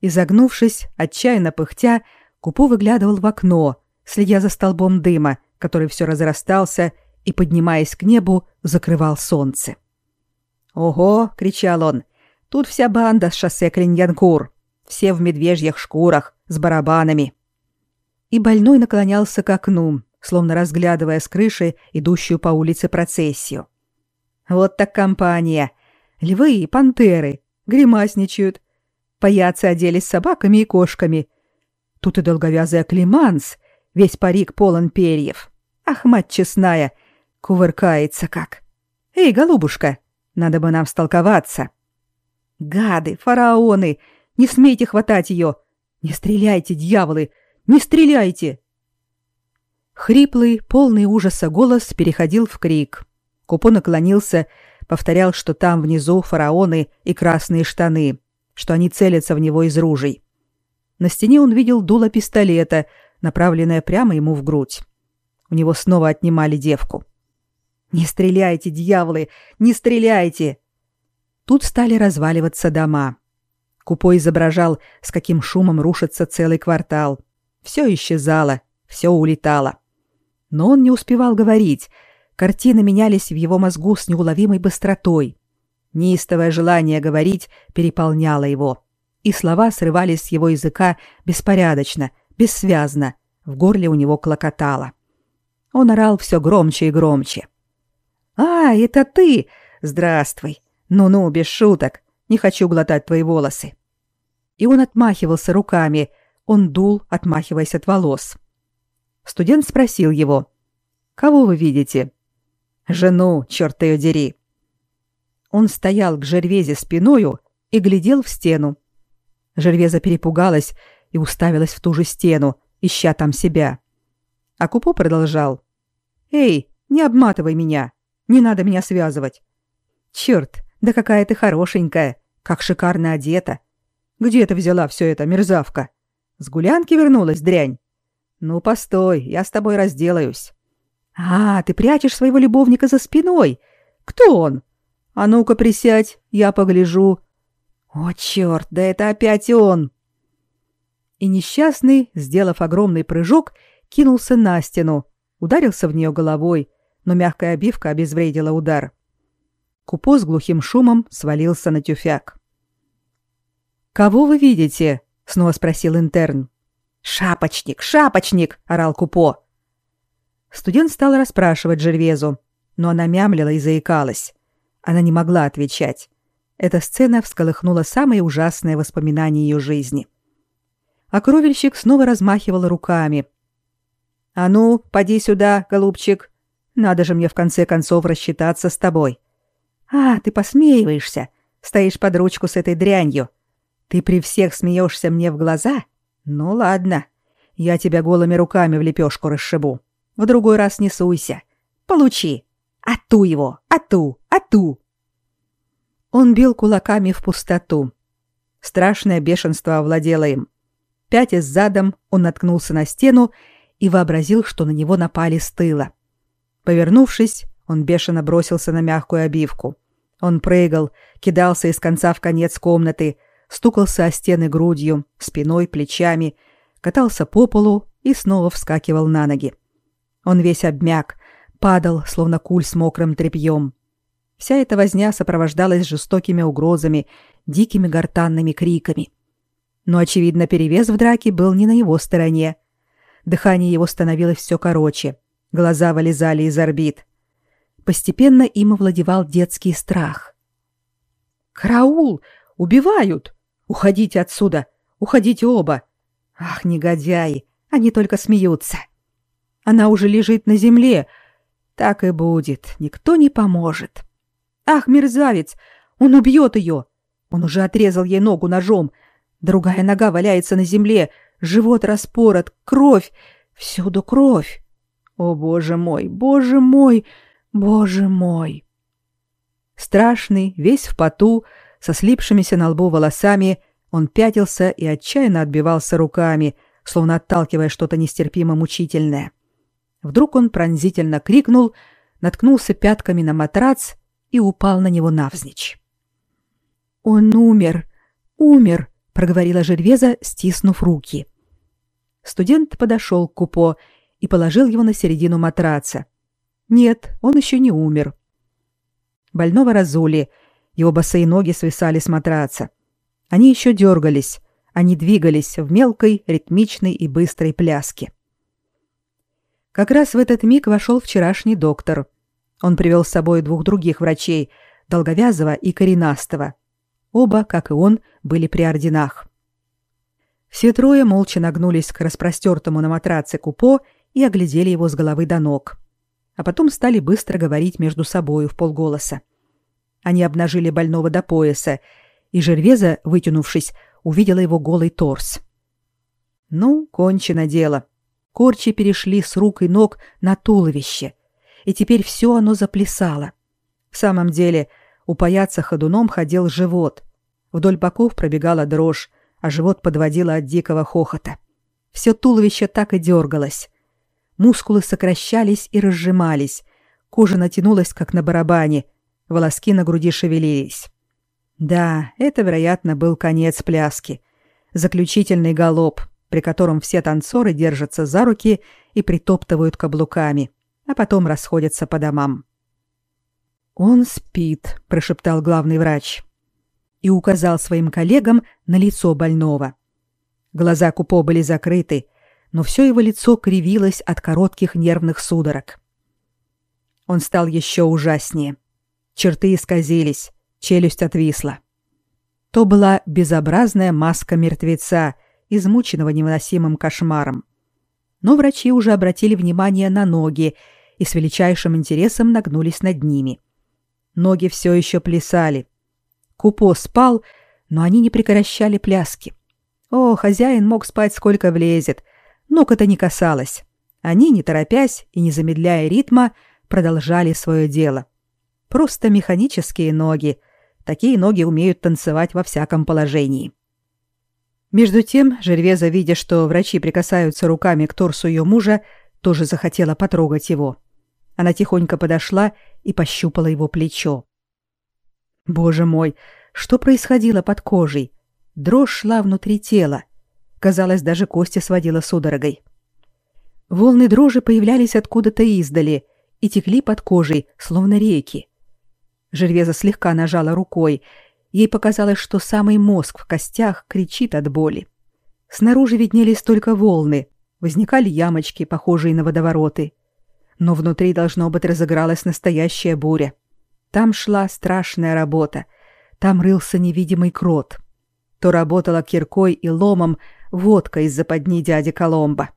Изогнувшись, отчаянно пыхтя, Купо выглядывал в окно, следя за столбом дыма, который все разрастался и, поднимаясь к небу, закрывал солнце. «Ого!» — кричал он. «Тут вся банда с шоссе Криньянкур. Все в медвежьих шкурах, с барабанами». И больной наклонялся к окну, словно разглядывая с крыши идущую по улице процессию. Вот так компания. Львы и пантеры. Гримасничают. Паяцы оделись собаками и кошками. Тут и долговязый Климанс. Весь парик полон перьев. Ах, мать честная. Кувыркается как. Эй, голубушка, надо бы нам столковаться. Гады, фараоны, не смейте хватать ее. Не стреляйте, дьяволы, не стреляйте. Хриплый, полный ужаса голос переходил в крик. Купо наклонился, повторял, что там внизу фараоны и красные штаны, что они целятся в него из ружей. На стене он видел дуло пистолета, направленное прямо ему в грудь. У него снова отнимали девку. «Не стреляйте, дьяволы! Не стреляйте!» Тут стали разваливаться дома. Купо изображал, с каким шумом рушится целый квартал. Все исчезало, все улетало. Но он не успевал говорить — Картины менялись в его мозгу с неуловимой быстротой. Неистовое желание говорить переполняло его, и слова срывались с его языка беспорядочно, бессвязно, в горле у него клокотало. Он орал все громче и громче. «А, это ты! Здравствуй! Ну-ну, без шуток, не хочу глотать твои волосы!» И он отмахивался руками, он дул, отмахиваясь от волос. Студент спросил его, «Кого вы видите?» Жену, черт ее дери. Он стоял к Жервезе спиною и глядел в стену. Жервеза перепугалась и уставилась в ту же стену, ища там себя. А Купо продолжал. «Эй, не обматывай меня. Не надо меня связывать. Черт, да какая ты хорошенькая, как шикарно одета. Где ты взяла все это, мерзавка? С гулянки вернулась, дрянь? Ну, постой, я с тобой разделаюсь. А, ты прячешь своего любовника за спиной. Кто он? А ну-ка присядь, я погляжу. О, черт, да это опять он. И несчастный, сделав огромный прыжок, кинулся на стену, ударился в нее головой, но мягкая обивка обезвредила удар. Купо с глухим шумом свалился на тюфяк. «Кого вы видите?» — снова спросил интерн. «Шапочник! Шапочник!» — орал Купо. Студент стал расспрашивать Жервезу, но она мямлила и заикалась. Она не могла отвечать. Эта сцена всколыхнула самые ужасные воспоминания ее жизни. А кровельщик снова размахивал руками. «А ну, поди сюда, голубчик. Надо же мне в конце концов рассчитаться с тобой». «А, ты посмеиваешься. Стоишь под ручку с этой дрянью. Ты при всех смеешься мне в глаза? Ну ладно. Я тебя голыми руками в лепешку расшибу. В другой раз не суйся. Получи. Ату его, ату, ату. Он бил кулаками в пустоту. Страшное бешенство овладело им. Пятясь задом, он наткнулся на стену и вообразил, что на него напали с тыла. Повернувшись, он бешено бросился на мягкую обивку. Он прыгал, кидался из конца в конец комнаты, стукался о стены грудью, спиной, плечами, катался по полу и снова вскакивал на ноги. Он весь обмяк, падал, словно куль с мокрым тряпьем. Вся эта возня сопровождалась жестокими угрозами, дикими гортанными криками. Но, очевидно, перевес в драке был не на его стороне. Дыхание его становилось все короче, глаза вылезали из орбит. Постепенно им овладевал детский страх. «Караул! Убивают! Уходите отсюда! Уходите оба! Ах, негодяи! Они только смеются!» Она уже лежит на земле. Так и будет. Никто не поможет. Ах, мерзавец! Он убьет ее! Он уже отрезал ей ногу ножом. Другая нога валяется на земле. Живот распорот. Кровь. Всюду кровь. О, боже мой, боже мой, боже мой! Страшный, весь в поту, со слипшимися на лбу волосами, он пятился и отчаянно отбивался руками, словно отталкивая что-то нестерпимо мучительное. — Вдруг он пронзительно крикнул, наткнулся пятками на матрац и упал на него навзничь. «Он умер! Умер!» — проговорила Жервеза, стиснув руки. Студент подошел к Купо и положил его на середину матраца. Нет, он еще не умер. Больного разули, его босые ноги свисали с матраца. Они еще дергались, они двигались в мелкой, ритмичной и быстрой пляске. Как раз в этот миг вошел вчерашний доктор. Он привел с собой двух других врачей, Долговязого и Коренастого. Оба, как и он, были при орденах. Все трое молча нагнулись к распростертому на матраце купо и оглядели его с головы до ног. А потом стали быстро говорить между собою в полголоса. Они обнажили больного до пояса, и Жервеза, вытянувшись, увидела его голый торс. Ну, кончено дело. Корчи перешли с рук и ног на туловище, и теперь все оно заплясало. В самом деле, у паяца ходуном ходил живот. Вдоль боков пробегала дрожь, а живот подводило от дикого хохота. Все туловище так и дергалось. Мускулы сокращались и разжимались, кожа натянулась, как на барабане, волоски на груди шевелились. Да, это, вероятно, был конец пляски. Заключительный галоп — при котором все танцоры держатся за руки и притоптывают каблуками, а потом расходятся по домам. «Он спит», — прошептал главный врач и указал своим коллегам на лицо больного. Глаза Купо были закрыты, но все его лицо кривилось от коротких нервных судорог. Он стал еще ужаснее. Черты исказились, челюсть отвисла. То была безобразная маска мертвеца, измученного невыносимым кошмаром. Но врачи уже обратили внимание на ноги и с величайшим интересом нагнулись над ними. Ноги все еще плясали. Купо спал, но они не прекращали пляски. О, хозяин мог спать сколько влезет. Ног это не касалось. Они, не торопясь и не замедляя ритма, продолжали свое дело. Просто механические ноги. Такие ноги умеют танцевать во всяком положении. Между тем, Жервеза, видя, что врачи прикасаются руками к торсу ее мужа, тоже захотела потрогать его. Она тихонько подошла и пощупала его плечо. Боже мой, что происходило под кожей? Дрожь шла внутри тела. Казалось, даже кости сводила судорогой. Волны дрожи появлялись откуда-то издали и текли под кожей, словно реки. Жервеза слегка нажала рукой. Ей показалось, что самый мозг в костях кричит от боли. Снаружи виднелись только волны, возникали ямочки, похожие на водовороты. Но внутри, должно быть, разыгралась настоящая буря. Там шла страшная работа. Там рылся невидимый крот. То работала киркой и ломом водка из западни дяди Коломба.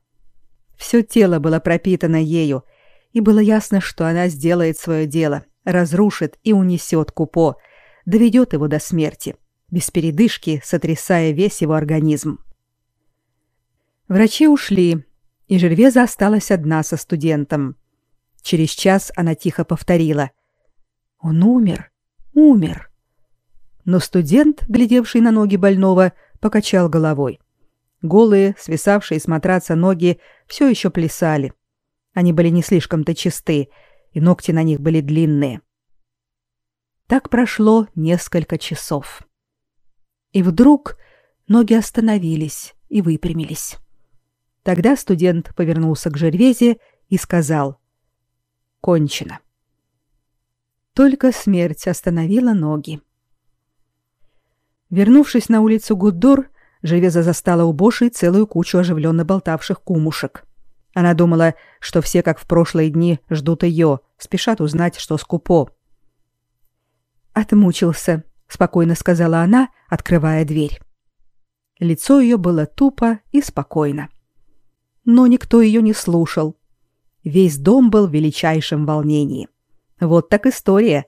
Все тело было пропитано ею, и было ясно, что она сделает свое дело, разрушит и унесет Купо, доведет его до смерти, без передышки сотрясая весь его организм. Врачи ушли, и Жервеза осталась одна со студентом. Через час она тихо повторила. «Он умер, умер». Но студент, глядевший на ноги больного, покачал головой. Голые, свисавшие с матраца ноги все еще плясали. Они были не слишком-то чисты, и ногти на них были длинные. Так прошло несколько часов. И вдруг ноги остановились и выпрямились. Тогда студент повернулся к Жервезе и сказал «Кончено». Только смерть остановила ноги. Вернувшись на улицу Гуддор, Живеза застала у Боши целую кучу оживленно болтавших кумушек. Она думала, что все, как в прошлые дни, ждут ее, спешат узнать, что скупо. «Отмучился», — спокойно сказала она, открывая дверь. Лицо ее было тупо и спокойно. Но никто ее не слушал. Весь дом был в величайшем волнении. Вот так история.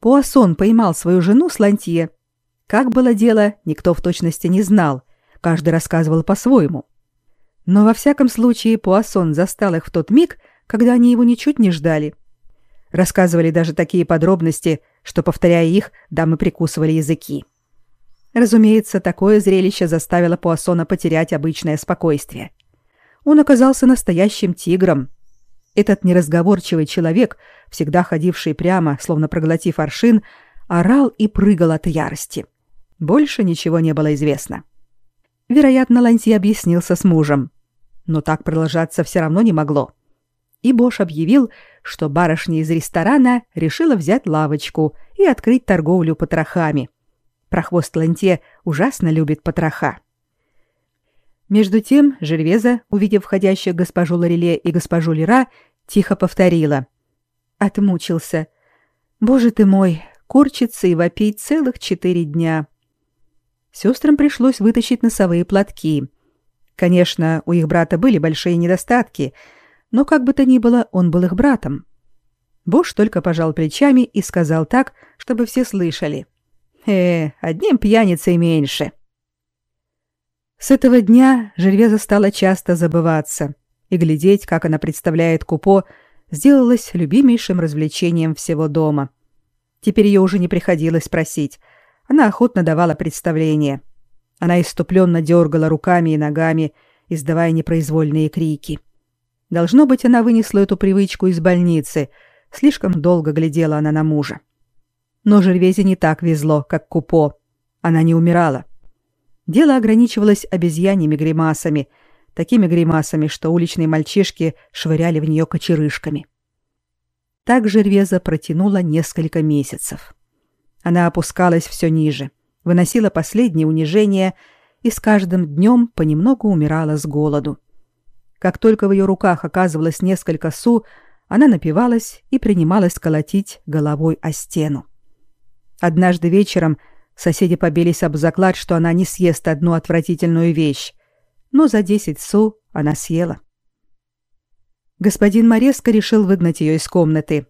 Пуассон поймал свою жену с Лантье как было дело, никто в точности не знал, каждый рассказывал по-своему. Но во всяком случае Пуассон застал их в тот миг, когда они его ничуть не ждали. Рассказывали даже такие подробности, что, повторяя их, дамы прикусывали языки. Разумеется, такое зрелище заставило Пуассона потерять обычное спокойствие. Он оказался настоящим тигром. Этот неразговорчивый человек, всегда ходивший прямо, словно проглотив аршин, орал и прыгал от ярости. Больше ничего не было известно. Вероятно, Ланси объяснился с мужем. Но так продолжаться все равно не могло. И Бош объявил, что барышня из ресторана решила взять лавочку и открыть торговлю потрохами. Прохвост Ланте ужасно любит потроха. Между тем Жервеза, увидев входящих госпожу Лореле и госпожу Лера, тихо повторила. Отмучился. «Боже ты мой, корчится и вопить целых четыре дня. Сестрам пришлось вытащить носовые платки. Конечно, у их брата были большие недостатки, но как бы то ни было, он был их братом. Бош только пожал плечами и сказал так, чтобы все слышали. «Э, одним пьяницей меньше». С этого дня Жервеза стала часто забываться, и глядеть, как она представляет Купо, сделалось любимейшим развлечением всего дома. Теперь ее уже не приходилось просить — она охотно давала представление. Она иступленно дергала руками и ногами, издавая непроизвольные крики. Должно быть, она вынесла эту привычку из больницы. Слишком долго глядела она на мужа. Но Жервезе не так везло, как Купо. Она не умирала. Дело ограничивалось обезьяньими гримасами, такими гримасами, что уличные мальчишки швыряли в нее кочерышками. Так Жервеза протянула несколько месяцев. Она опускалась все ниже, выносила последние унижения и с каждым днем понемногу умирала с голоду. Как только в ее руках оказывалось несколько су, она напивалась и принималась колотить головой о стену. Однажды вечером соседи побились об заклад, что она не съест одну отвратительную вещь, но за десять су она съела. Господин Мореско решил выгнать ее из комнаты,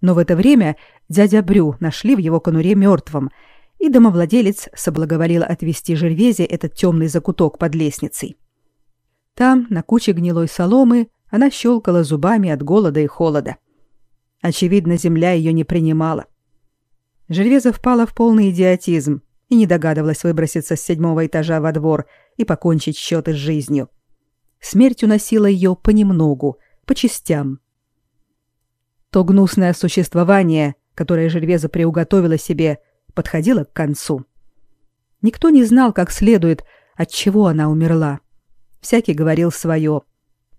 но в это время дядя Брю нашли в его конуре мертвым, и домовладелец соблаговолил отвести Жервезе этот темный закуток под лестницей. Там, на куче гнилой соломы, она щелкала зубами от голода и холода. Очевидно, земля ее не принимала. Жервеза впала в полный идиотизм и не догадывалась выброситься с седьмого этажа во двор и покончить счеты с жизнью. Смерть уносила ее понемногу, по частям. То гнусное существование, которое Жервеза приуготовила себе, подходило к концу. Никто не знал как следует, от чего она умерла. Всякий говорил свое.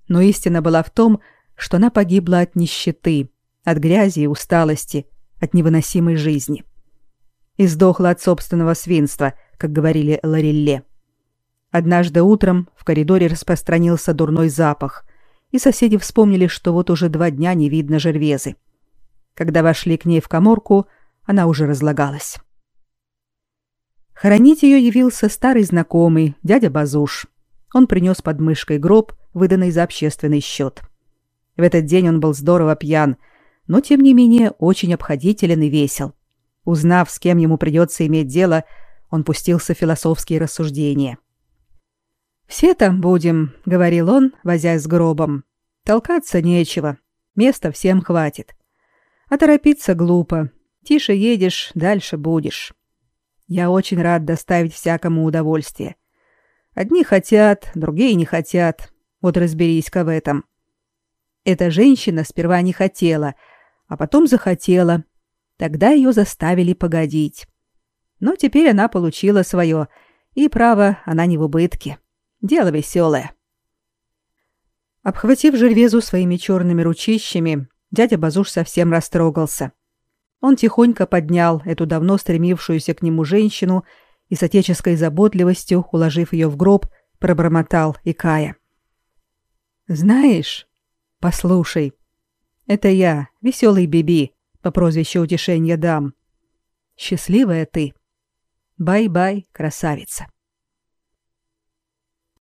Но истина была в том, что она погибла от нищеты, от грязи и усталости, от невыносимой жизни. И сдохла от собственного свинства, как говорили Ларилле. Однажды утром в коридоре распространился дурной запах, и соседи вспомнили, что вот уже два дня не видно Жервезы. Когда вошли к ней в коморку, она уже разлагалась. Хоронить ее явился старый знакомый, дядя Базуш. Он принес под мышкой гроб, выданный за общественный счет. В этот день он был здорово пьян, но, тем не менее, очень обходителен и весел. Узнав, с кем ему придется иметь дело, он пустился в философские рассуждения. «Все там будем», — говорил он, возясь с гробом. «Толкаться нечего. Места всем хватит. А торопиться глупо. Тише едешь, дальше будешь. Я очень рад доставить всякому удовольствие. Одни хотят, другие не хотят. Вот разберись-ка в этом. Эта женщина сперва не хотела, а потом захотела. Тогда ее заставили погодить. Но теперь она получила свое, и, право, она не в убытке. Дело веселое. Обхватив Жервезу своими черными ручищами, дядя Базуш совсем растрогался. Он тихонько поднял эту давно стремившуюся к нему женщину и с отеческой заботливостью, уложив ее в гроб, пробормотал икая. «Знаешь, послушай, это я, веселый Биби, по прозвищу Утешенья Дам. Счастливая ты. Бай-бай, красавица».